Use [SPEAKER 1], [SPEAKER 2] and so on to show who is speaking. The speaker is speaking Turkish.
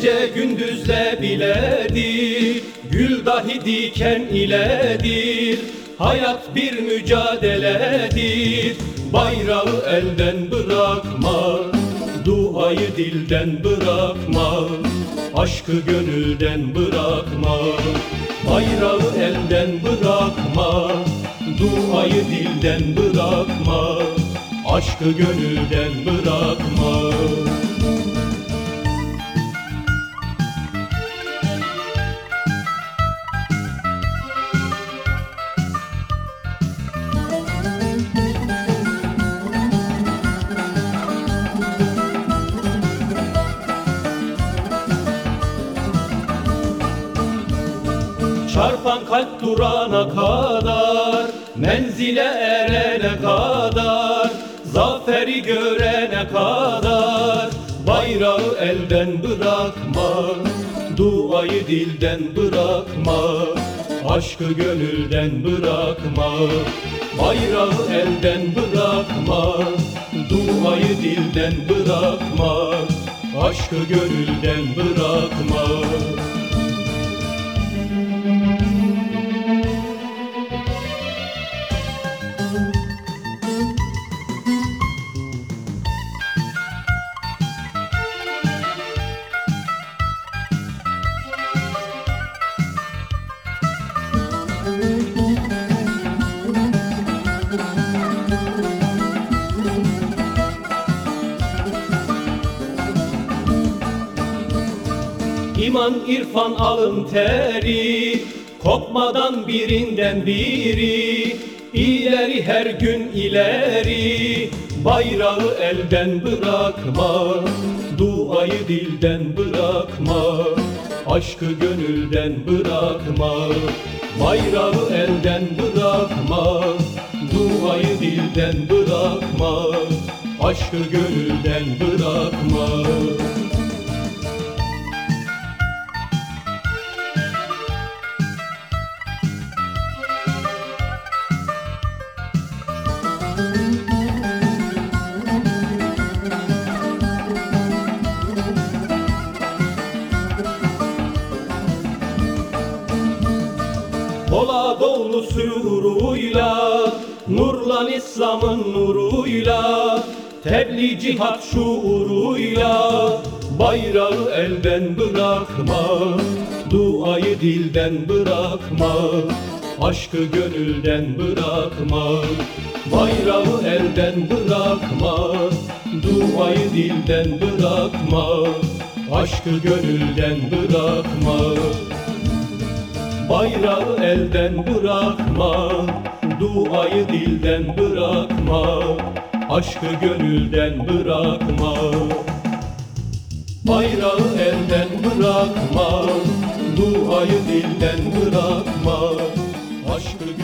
[SPEAKER 1] Gece gündüzle biledir Gül dahi diken iledir. Hayat bir mücadeledir Bayrağı elden bırakma Duayı dilden bırakma Aşkı gönülden bırakma. Bayrağı elden bırakma Duayı dilden bırakma Aşkı gönülden bırakma Çarpan kalp durana kadar Menzile erene kadar Zaferi görene kadar. Bayrağı elden bırakma Duayı dilden bırakma Aşkı gönülden bırakma. Bayrağı elden bırakma Duayı dilden bırakma Aşkı gönülden bırakma İman, irfan, alın teri. Kopmadan birinden biri. İleri her gün ileri. Bayrağı elden bırakma. Duayı dilden bırakma. Aşkı gönülden bırakma. Bayrağı elden bırakma. Duayı dilden bırakma. Aşkı gönülden bırakma Dola dolu suruyla Nurlan İslam'ın nuruyla Tebliğ cihat şuuruyla Bayrağı elden bırakma Duayı dilden bırakma Aşkı gönülden bırakma Bayrağı elden bırakma Duayı dilden bırakma Aşkı gönülden bırakma Bayrağı elden bırakma Duayı dilden bırakma Aşkı gönülden bırakma. Bayrağı elden bırakma Duayı dilden bırakma Aşkı